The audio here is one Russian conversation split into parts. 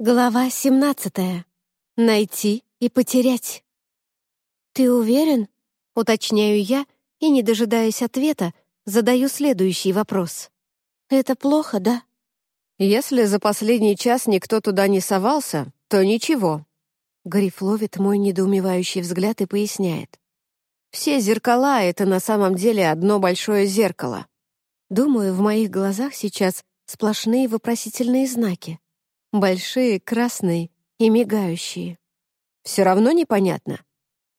Глава 17. Найти и потерять. «Ты уверен?» — уточняю я и, не дожидаясь ответа, задаю следующий вопрос. «Это плохо, да?» «Если за последний час никто туда не совался, то ничего». Гриф ловит мой недоумевающий взгляд и поясняет. «Все зеркала — это на самом деле одно большое зеркало». Думаю, в моих глазах сейчас сплошные вопросительные знаки. Большие, красные и мигающие. Все равно непонятно.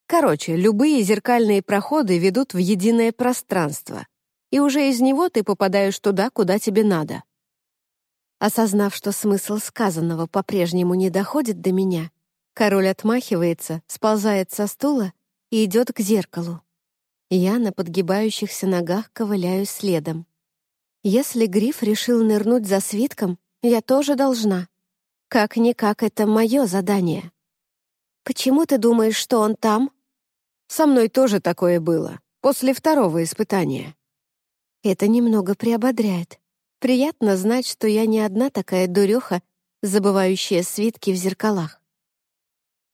Короче, любые зеркальные проходы ведут в единое пространство, и уже из него ты попадаешь туда, куда тебе надо. Осознав, что смысл сказанного по-прежнему не доходит до меня, король отмахивается, сползает со стула и идет к зеркалу. Я на подгибающихся ногах ковыляю следом. Если Гриф решил нырнуть за свитком, я тоже должна. Как-никак это мое задание. Почему ты думаешь, что он там? Со мной тоже такое было, после второго испытания. Это немного приободряет. Приятно знать, что я не одна такая дуреха, забывающая свитки в зеркалах.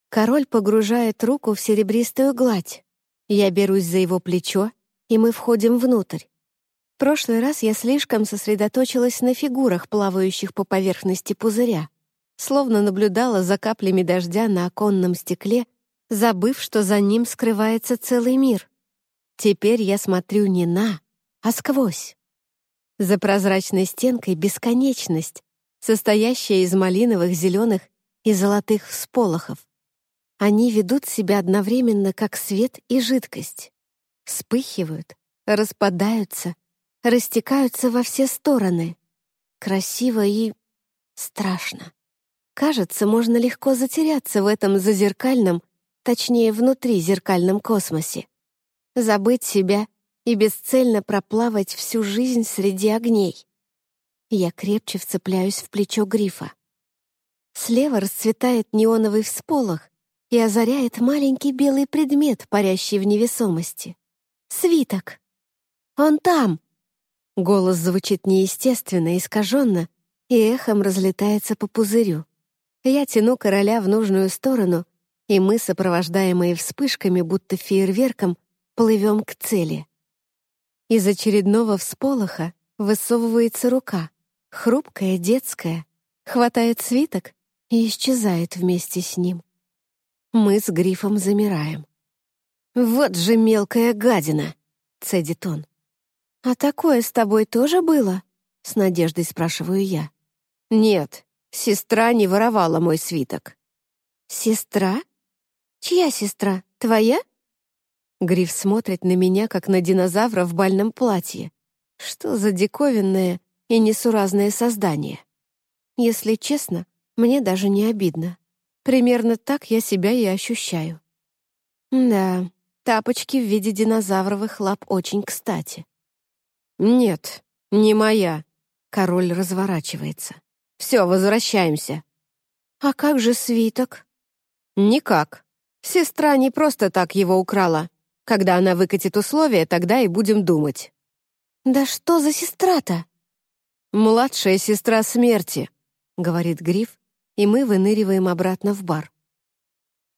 Король погружает руку в серебристую гладь. Я берусь за его плечо, и мы входим внутрь. В прошлый раз я слишком сосредоточилась на фигурах, плавающих по поверхности пузыря словно наблюдала за каплями дождя на оконном стекле, забыв, что за ним скрывается целый мир. Теперь я смотрю не на, а сквозь. За прозрачной стенкой бесконечность, состоящая из малиновых, зеленых и золотых всполохов. Они ведут себя одновременно как свет и жидкость. Вспыхивают, распадаются, растекаются во все стороны. Красиво и страшно. Кажется, можно легко затеряться в этом зазеркальном, точнее, внутри зеркальном космосе. Забыть себя и бесцельно проплавать всю жизнь среди огней. Я крепче вцепляюсь в плечо грифа. Слева расцветает неоновый всполох и озаряет маленький белый предмет, парящий в невесомости. Свиток. «Он там!» Голос звучит неестественно, искаженно, и эхом разлетается по пузырю. Я тяну короля в нужную сторону, и мы, сопровождаемые вспышками, будто фейерверком, плывем к цели. Из очередного всполоха высовывается рука, хрупкая, детская, хватает свиток и исчезает вместе с ним. Мы с Грифом замираем. «Вот же мелкая гадина!» — цедит он. «А такое с тобой тоже было?» — с надеждой спрашиваю я. «Нет, Сестра не воровала мой свиток. Сестра? Чья сестра? Твоя? Гриф смотрит на меня, как на динозавра в бальном платье. Что за диковинное и несуразное создание? Если честно, мне даже не обидно. Примерно так я себя и ощущаю. Да, тапочки в виде динозавровых лап очень кстати. «Нет, не моя», — король разворачивается. Все, возвращаемся». «А как же свиток?» «Никак. Сестра не просто так его украла. Когда она выкатит условия, тогда и будем думать». «Да что за сестра-то?» «Младшая сестра смерти», — говорит Гриф, и мы выныриваем обратно в бар.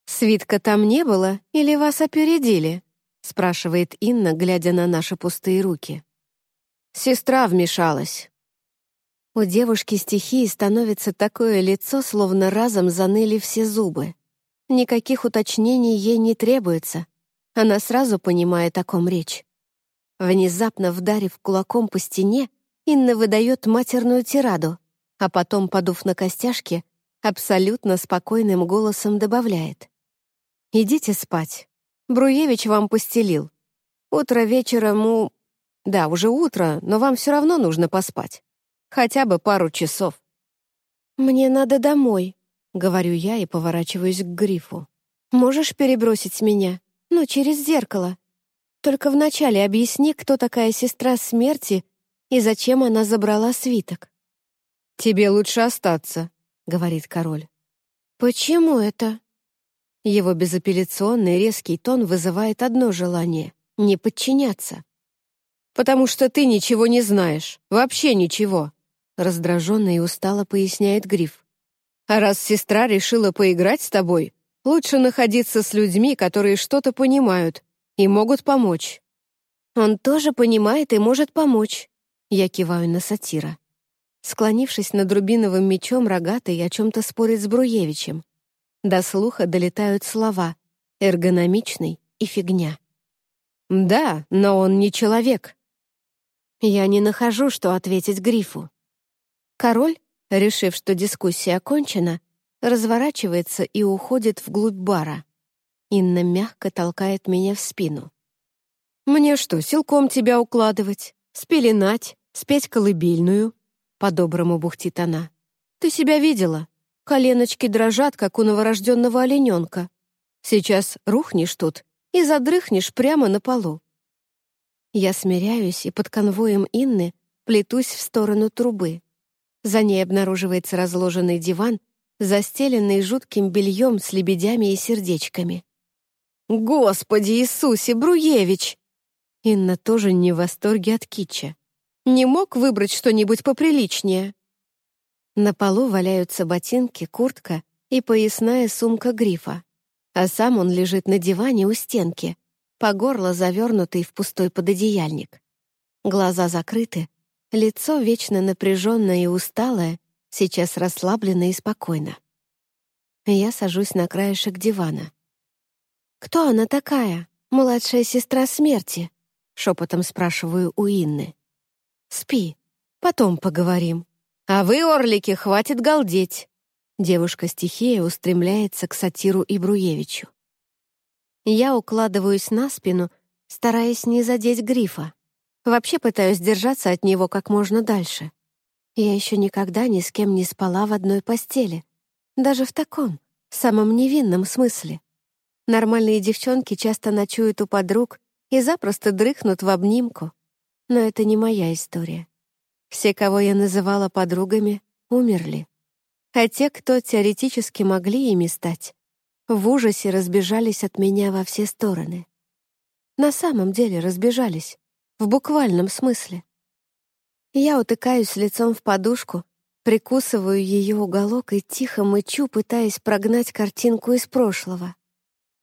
«Свитка там не было или вас опередили?» — спрашивает Инна, глядя на наши пустые руки. «Сестра вмешалась. У девушки стихии становится такое лицо, словно разом заныли все зубы. Никаких уточнений ей не требуется. Она сразу понимает, о ком речь. Внезапно вдарив кулаком по стене, Инна выдает матерную тираду, а потом, подув на костяшки, абсолютно спокойным голосом добавляет. «Идите спать. Бруевич вам постелил. Утро вечером у... Да, уже утро, но вам все равно нужно поспать. Хотя бы пару часов. «Мне надо домой», — говорю я и поворачиваюсь к грифу. «Можешь перебросить меня? Ну, через зеркало. Только вначале объясни, кто такая сестра смерти и зачем она забрала свиток». «Тебе лучше остаться», — говорит король. «Почему это?» Его безапелляционный резкий тон вызывает одно желание — не подчиняться. «Потому что ты ничего не знаешь, вообще ничего. Раздраженно и устало поясняет Гриф. А раз сестра решила поиграть с тобой, лучше находиться с людьми, которые что-то понимают и могут помочь». «Он тоже понимает и может помочь», — я киваю на сатира. Склонившись над рубиновым мечом, рогатый о чем-то спорит с Бруевичем. До слуха долетают слова «эргономичный» и «фигня». «Да, но он не человек». Я не нахожу, что ответить Грифу. Король, решив, что дискуссия окончена, разворачивается и уходит вглубь бара. Инна мягко толкает меня в спину. «Мне что, силком тебя укладывать, спеленать, спеть колыбельную?» По-доброму бухтит она. «Ты себя видела? Коленочки дрожат, как у новорожденного олененка. Сейчас рухнешь тут и задрыхнешь прямо на полу. Я смиряюсь и под конвоем Инны плетусь в сторону трубы. За ней обнаруживается разложенный диван, застеленный жутким бельем с лебедями и сердечками. «Господи Иисусе, Бруевич!» Инна тоже не в восторге от китча. «Не мог выбрать что-нибудь поприличнее?» На полу валяются ботинки, куртка и поясная сумка грифа, а сам он лежит на диване у стенки, по горло завернутый в пустой пододеяльник. Глаза закрыты, лицо вечно напряженное и усталое, сейчас расслаблено и спокойно. Я сажусь на краешек дивана. «Кто она такая? Младшая сестра смерти?» — шепотом спрашиваю у Инны. «Спи, потом поговорим», «А вы, орлики, хватит галдеть!» Девушка-стихия устремляется к сатиру и Бруевичу. Я укладываюсь на спину, стараясь не задеть грифа. Вообще пытаюсь держаться от него как можно дальше. Я еще никогда ни с кем не спала в одной постели. Даже в таком, самом невинном смысле. Нормальные девчонки часто ночуют у подруг и запросто дрыхнут в обнимку. Но это не моя история. Все, кого я называла подругами, умерли. А те, кто теоретически могли ими стать, в ужасе разбежались от меня во все стороны. На самом деле разбежались, в буквальном смысле. Я утыкаюсь лицом в подушку, прикусываю ее уголок и тихо мычу, пытаясь прогнать картинку из прошлого.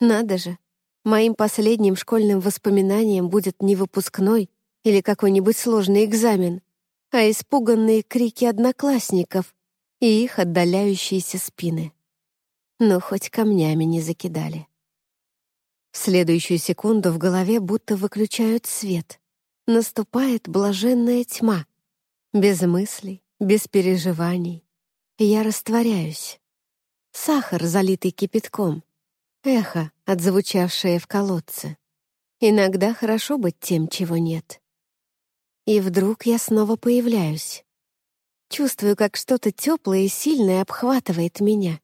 Надо же, моим последним школьным воспоминанием будет не выпускной или какой-нибудь сложный экзамен, а испуганные крики одноклассников и их отдаляющиеся спины. Но хоть камнями не закидали. В следующую секунду в голове будто выключают свет. Наступает блаженная тьма. Без мыслей, без переживаний. Я растворяюсь. Сахар, залитый кипятком. Эхо, отзвучавшее в колодце. Иногда хорошо быть тем, чего нет. И вдруг я снова появляюсь. Чувствую, как что-то теплое и сильное обхватывает меня.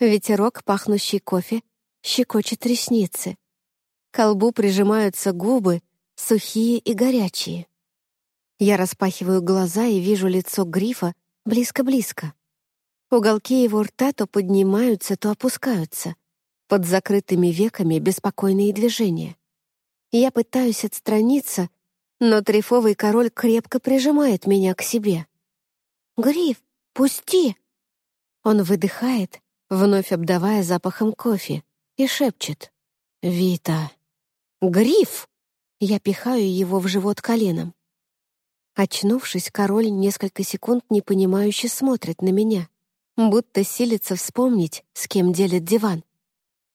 Ветерок, пахнущий кофе, щекочет ресницы. К колбу прижимаются губы, сухие и горячие. Я распахиваю глаза и вижу лицо грифа близко-близко. Уголки его рта то поднимаются, то опускаются. Под закрытыми веками беспокойные движения. Я пытаюсь отстраниться, но трифовый король крепко прижимает меня к себе. «Гриф, пусти!» Он выдыхает, вновь обдавая запахом кофе, и шепчет. «Вита!» «Гриф!» Я пихаю его в живот коленом. Очнувшись, король несколько секунд непонимающе смотрит на меня, будто силится вспомнить, с кем делит диван.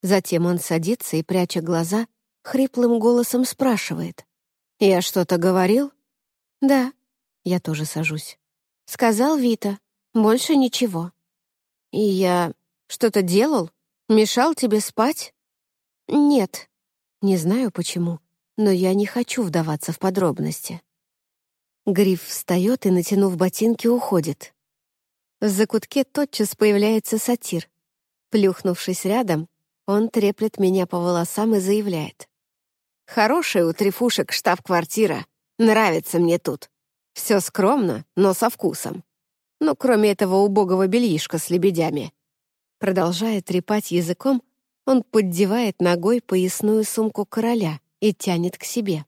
Затем он садится и, пряча глаза, хриплым голосом спрашивает. «Я что-то говорил?» «Да». Я тоже сажусь. «Сказал Вита. Больше ничего». «И я что-то делал? Мешал тебе спать?» «Нет». Не знаю почему, но я не хочу вдаваться в подробности. Гриф встает и, натянув ботинки, уходит. В закутке тотчас появляется сатир. Плюхнувшись рядом, он треплет меня по волосам и заявляет. Хорошая у трифушек штаб-квартира. Нравится мне тут. Все скромно, но со вкусом. Ну, кроме этого убогого бельишка с лебедями. Продолжая трепать языком, он поддевает ногой поясную сумку короля и тянет к себе.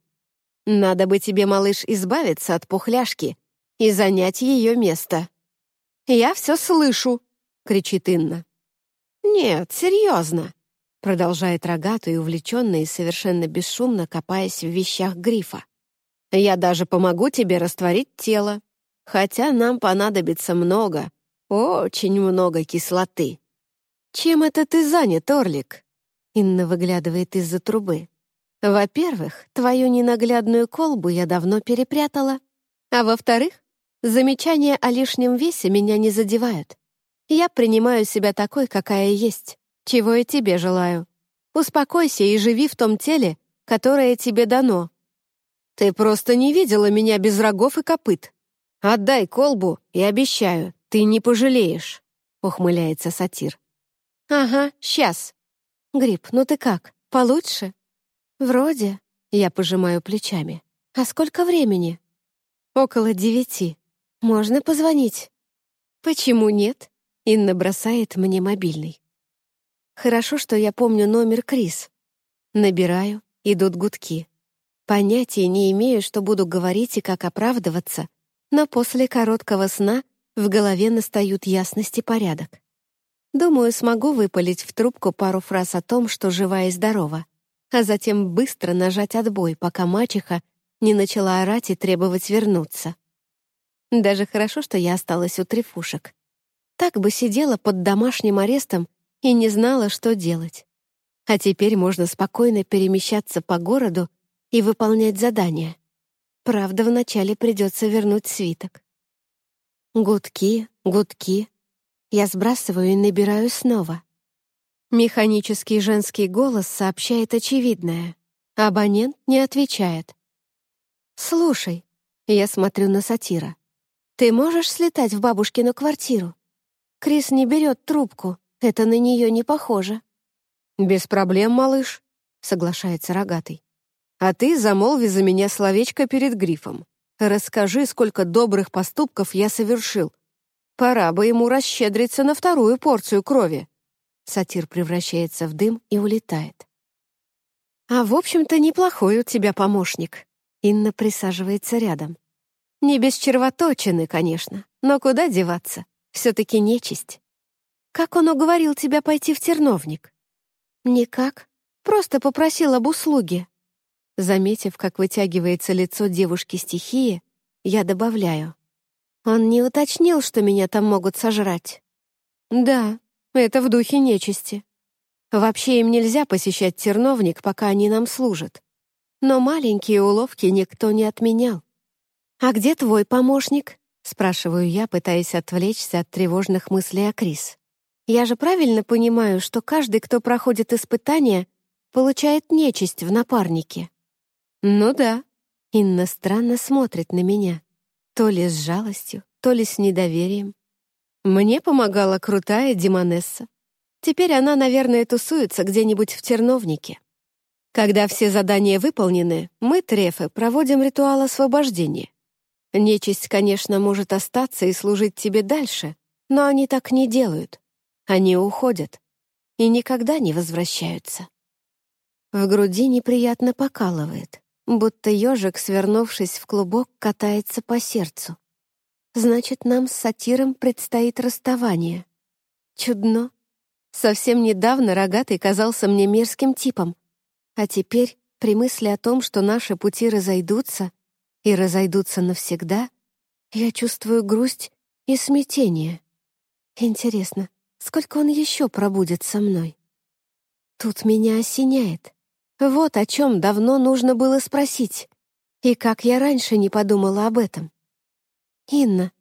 «Надо бы тебе, малыш, избавиться от пухляшки и занять ее место». «Я все слышу», — кричит Инна. «Нет, серьезно», — продолжает рогатый, увлеченно и совершенно бесшумно копаясь в вещах грифа. «Я даже помогу тебе растворить тело, хотя нам понадобится много, очень много кислоты». «Чем это ты занят, Орлик?» Инна выглядывает из-за трубы. «Во-первых, твою ненаглядную колбу я давно перепрятала, а во-вторых, замечания о лишнем весе меня не задевают. Я принимаю себя такой, какая есть, чего и тебе желаю. Успокойся и живи в том теле, которое тебе дано. Ты просто не видела меня без рогов и копыт. Отдай колбу и обещаю, ты не пожалеешь», — ухмыляется сатир. «Ага, сейчас. Гриб, ну ты как, получше?» «Вроде», — я пожимаю плечами. «А сколько времени?» «Около девяти. Можно позвонить?» «Почему нет?» — Инна бросает мне мобильный. Хорошо, что я помню номер Крис. Набираю, идут гудки. Понятия не имею, что буду говорить и как оправдываться, но после короткого сна в голове настают ясность и порядок. Думаю, смогу выпалить в трубку пару фраз о том, что жива и здорова, а затем быстро нажать отбой, пока мачеха не начала орать и требовать вернуться. Даже хорошо, что я осталась у трефушек. Так бы сидела под домашним арестом и не знала, что делать. А теперь можно спокойно перемещаться по городу и выполнять задания. Правда, вначале придется вернуть свиток. Гудки, гудки, я сбрасываю и набираю снова. Механический женский голос сообщает очевидное. Абонент не отвечает. «Слушай», — я смотрю на сатира, «ты можешь слетать в бабушкину квартиру? Крис не берет трубку, это на нее не похоже». «Без проблем, малыш», — соглашается рогатый. «А ты замолви за меня словечко перед грифом. Расскажи, сколько добрых поступков я совершил, Пора бы ему расщедриться на вторую порцию крови. Сатир превращается в дым и улетает. «А в общем-то неплохой у тебя помощник». Инна присаживается рядом. «Не без червоточины, конечно, но куда деваться? Все-таки нечисть. Как он уговорил тебя пойти в терновник?» «Никак. Просто попросил об услуге». Заметив, как вытягивается лицо девушки-стихии, я добавляю. Он не уточнил, что меня там могут сожрать. Да, это в духе нечисти. Вообще им нельзя посещать терновник, пока они нам служат. Но маленькие уловки никто не отменял. «А где твой помощник?» — спрашиваю я, пытаясь отвлечься от тревожных мыслей о Крис. «Я же правильно понимаю, что каждый, кто проходит испытание, получает нечисть в напарнике?» «Ну да». Инна странно смотрит на меня то ли с жалостью, то ли с недоверием. Мне помогала крутая Димонесса. Теперь она, наверное, тусуется где-нибудь в терновнике. Когда все задания выполнены, мы, трефы, проводим ритуал освобождения. Нечисть, конечно, может остаться и служить тебе дальше, но они так не делают. Они уходят и никогда не возвращаются. В груди неприятно покалывает будто ежик, свернувшись в клубок, катается по сердцу. Значит, нам с сатиром предстоит расставание. Чудно. Совсем недавно рогатый казался мне мерзким типом, а теперь, при мысли о том, что наши пути разойдутся, и разойдутся навсегда, я чувствую грусть и смятение. Интересно, сколько он еще пробудет со мной? Тут меня осеняет. Вот о чем давно нужно было спросить. И как я раньше не подумала об этом. «Инна,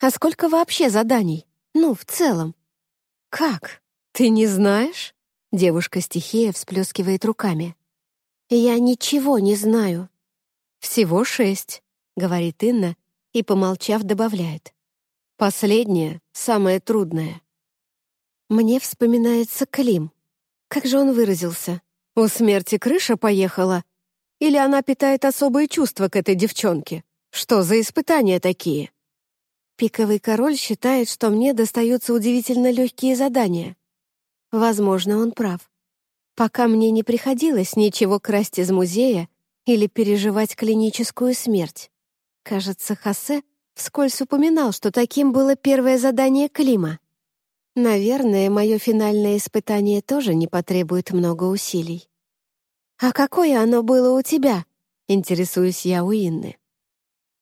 а сколько вообще заданий? Ну, в целом?» «Как? Ты не знаешь?» Девушка-стихия всплескивает руками. «Я ничего не знаю». «Всего шесть», — говорит Инна и, помолчав, добавляет. «Последнее, самое трудное». Мне вспоминается Клим. Как же он выразился? У смерти крыша поехала? Или она питает особые чувства к этой девчонке? Что за испытания такие? Пиковый король считает, что мне достаются удивительно легкие задания. Возможно, он прав. Пока мне не приходилось ничего красть из музея или переживать клиническую смерть. Кажется, Хосе вскользь упоминал, что таким было первое задание Клима. Наверное, мое финальное испытание тоже не потребует много усилий. «А какое оно было у тебя?» — интересуюсь я у Инны.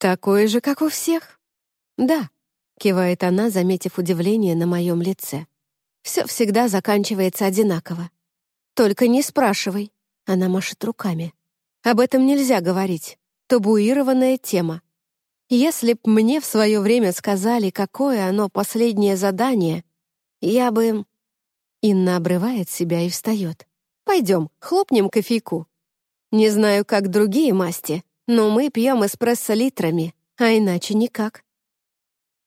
«Такое же, как у всех?» «Да», — кивает она, заметив удивление на моем лице. «Все всегда заканчивается одинаково. Только не спрашивай», — она машет руками. «Об этом нельзя говорить. Табуированная тема. Если б мне в свое время сказали, какое оно последнее задание, я бы...» Инна обрывает себя и встает. «Пойдем, хлопнем кофейку. Не знаю, как другие масти, но мы пьем эспрессо литрами, а иначе никак».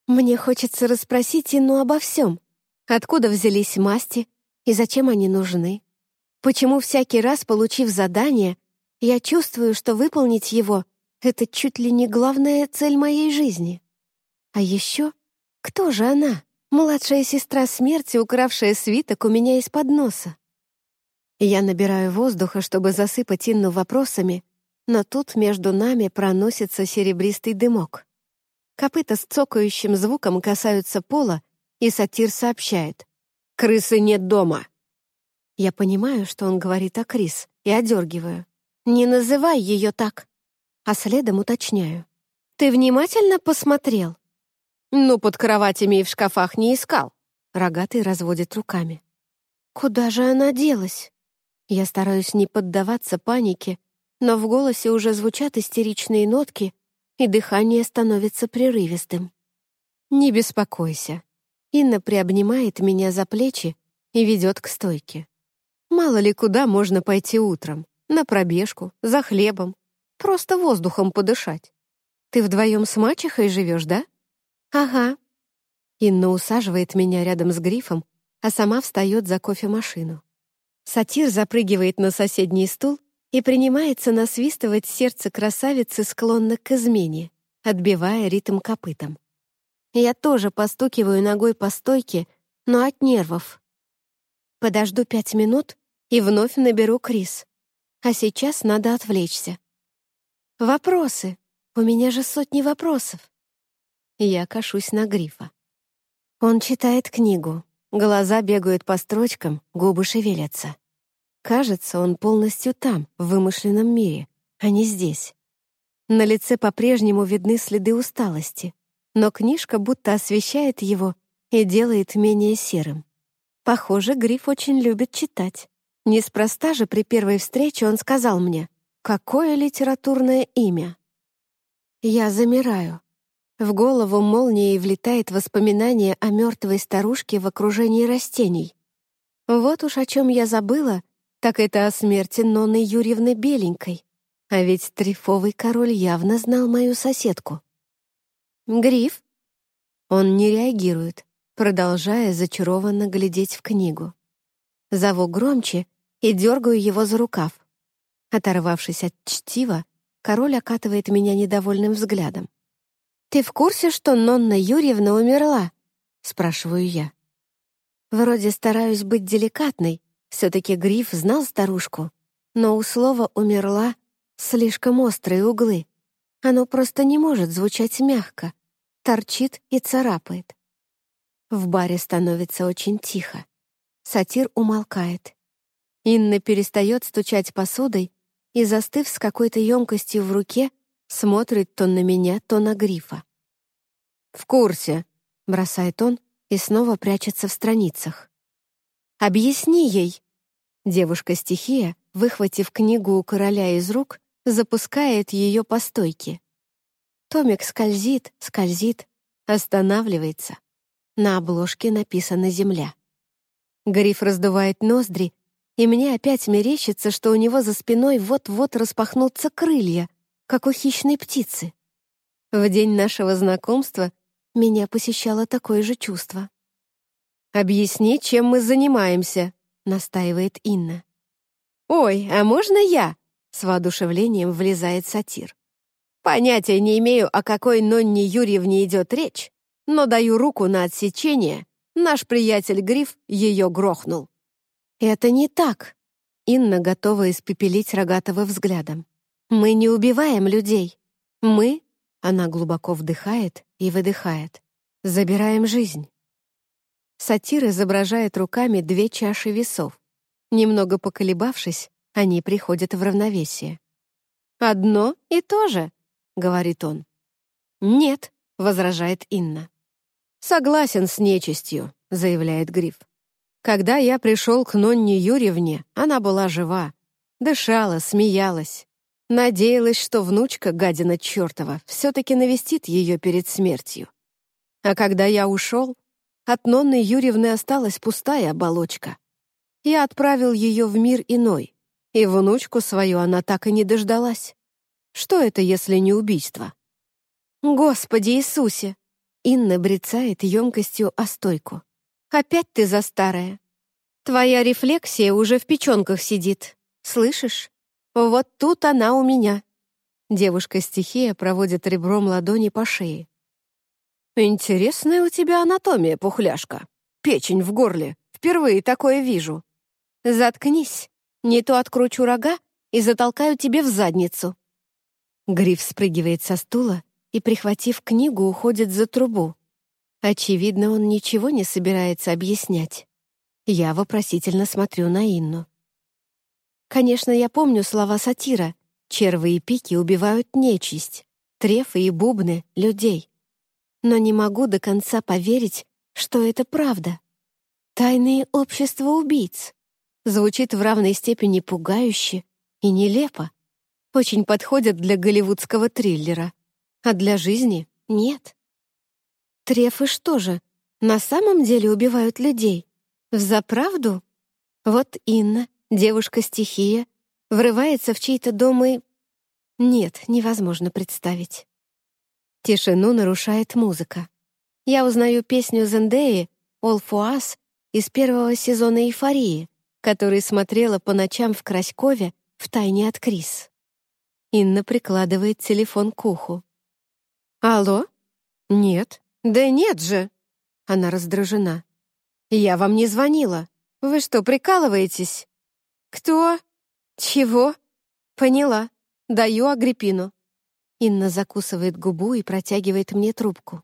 Мне хочется расспросить Инну обо всем. Откуда взялись масти и зачем они нужны? Почему всякий раз, получив задание, я чувствую, что выполнить его — это чуть ли не главная цель моей жизни? А еще, кто же она? Младшая сестра смерти, укравшая свиток у меня из-под носа. Я набираю воздуха, чтобы засыпать Инну вопросами, но тут между нами проносится серебристый дымок. Копыта с цокающим звуком касаются пола, и сатир сообщает. «Крысы нет дома!» Я понимаю, что он говорит о Крис, и одергиваю. «Не называй ее так!» А следом уточняю. «Ты внимательно посмотрел?» «Ну, под кроватями и в шкафах не искал». Рогатый разводит руками. «Куда же она делась?» Я стараюсь не поддаваться панике, но в голосе уже звучат истеричные нотки, и дыхание становится прерывистым. «Не беспокойся». Инна приобнимает меня за плечи и ведет к стойке. Мало ли куда можно пойти утром. На пробежку, за хлебом. Просто воздухом подышать. Ты вдвоем с мачехой живешь, да? «Ага». Инна усаживает меня рядом с грифом, а сама встает за кофемашину. Сатир запрыгивает на соседний стул и принимается насвистывать сердце красавицы склонно к измене, отбивая ритм копытом. Я тоже постукиваю ногой по стойке, но от нервов. Подожду пять минут и вновь наберу Крис. А сейчас надо отвлечься. Вопросы. У меня же сотни вопросов. Я кашусь на грифа. Он читает книгу. Глаза бегают по строчкам, губы шевелятся. Кажется, он полностью там, в вымышленном мире, а не здесь. На лице по-прежнему видны следы усталости, но книжка будто освещает его и делает менее серым. Похоже, Гриф очень любит читать. Неспроста же при первой встрече он сказал мне, какое литературное имя. Я замираю. В голову молнией влетает воспоминание о мертвой старушке в окружении растений. Вот уж о чем я забыла, так это о смерти Нонны Юрьевны Беленькой. А ведь трифовый король явно знал мою соседку. «Гриф?» Он не реагирует, продолжая зачарованно глядеть в книгу. Зову громче и дергаю его за рукав. Оторвавшись от чтива, король окатывает меня недовольным взглядом. «Ты в курсе, что Нонна Юрьевна умерла?» — спрашиваю я. Вроде стараюсь быть деликатной, все-таки Гриф знал старушку, но у слова «умерла» слишком острые углы. Оно просто не может звучать мягко, торчит и царапает. В баре становится очень тихо. Сатир умолкает. Инна перестает стучать посудой и, застыв с какой-то емкостью в руке, смотрит то на меня, то на грифа. «В курсе», — бросает он и снова прячется в страницах. «Объясни ей!» Девушка-стихия, выхватив книгу у короля из рук, запускает ее по стойке. Томик скользит, скользит, останавливается. На обложке написана «Земля». Гриф раздувает ноздри, и мне опять мерещится, что у него за спиной вот-вот распахнутся крылья, как у хищной птицы. В день нашего знакомства меня посещало такое же чувство. «Объясни, чем мы занимаемся», — настаивает Инна. «Ой, а можно я?» — с воодушевлением влезает сатир. «Понятия не имею, о какой Нонне Юрьевне идет речь, но даю руку на отсечение. Наш приятель Гриф ее грохнул». «Это не так». Инна готова испепелить Рогатого взглядом. Мы не убиваем людей. Мы, она глубоко вдыхает и выдыхает, забираем жизнь. Сатир изображает руками две чаши весов. Немного поколебавшись, они приходят в равновесие. «Одно и то же», — говорит он. «Нет», — возражает Инна. «Согласен с нечистью», — заявляет Гриф. «Когда я пришел к Нонне Юрьевне, она была жива, дышала, смеялась. Надеялась, что внучка, гадина чертова, все-таки навестит ее перед смертью. А когда я ушел, от Нонны Юрьевны осталась пустая оболочка. Я отправил ее в мир иной, и внучку свою она так и не дождалась. Что это, если не убийство? Господи Иисусе! Инна брецает емкостью о стойку. Опять ты за старая. Твоя рефлексия уже в печенках сидит. Слышишь? Вот тут она у меня. Девушка-стихия проводит ребром ладони по шее. «Интересная у тебя анатомия, пухляшка. Печень в горле. Впервые такое вижу». «Заткнись. Не то откручу рога и затолкаю тебе в задницу». Гриф спрыгивает со стула и, прихватив книгу, уходит за трубу. Очевидно, он ничего не собирается объяснять. Я вопросительно смотрю на Инну. Конечно, я помню слова сатира. Червы и пики убивают нечисть, трефы и бубны — людей но не могу до конца поверить, что это правда. Тайные общества убийц. Звучит в равной степени пугающе и нелепо. Очень подходят для голливудского триллера. А для жизни — нет. Трефы что же, на самом деле убивают людей? Взаправду? Вот Инна, девушка-стихия, врывается в чей-то дом и... Нет, невозможно представить. Тишину нарушает музыка. Я узнаю песню Зендеи «All for Us» из первого сезона «Эйфории», который смотрела по ночам в Краськове в тайне от Крис. Инна прикладывает телефон к уху. «Алло? Нет. Да нет же!» Она раздражена. «Я вам не звонила. Вы что, прикалываетесь?» «Кто? Чего?» «Поняла. Даю Агриппину». Инна закусывает губу и протягивает мне трубку.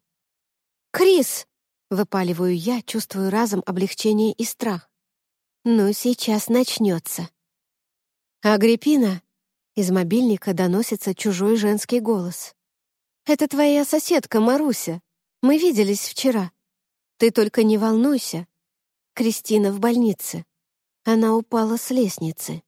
«Крис!» — выпаливаю я, чувствую разом облегчение и страх. «Ну, сейчас начнется». «Агриппина!» — из мобильника доносится чужой женский голос. «Это твоя соседка Маруся. Мы виделись вчера. Ты только не волнуйся. Кристина в больнице. Она упала с лестницы».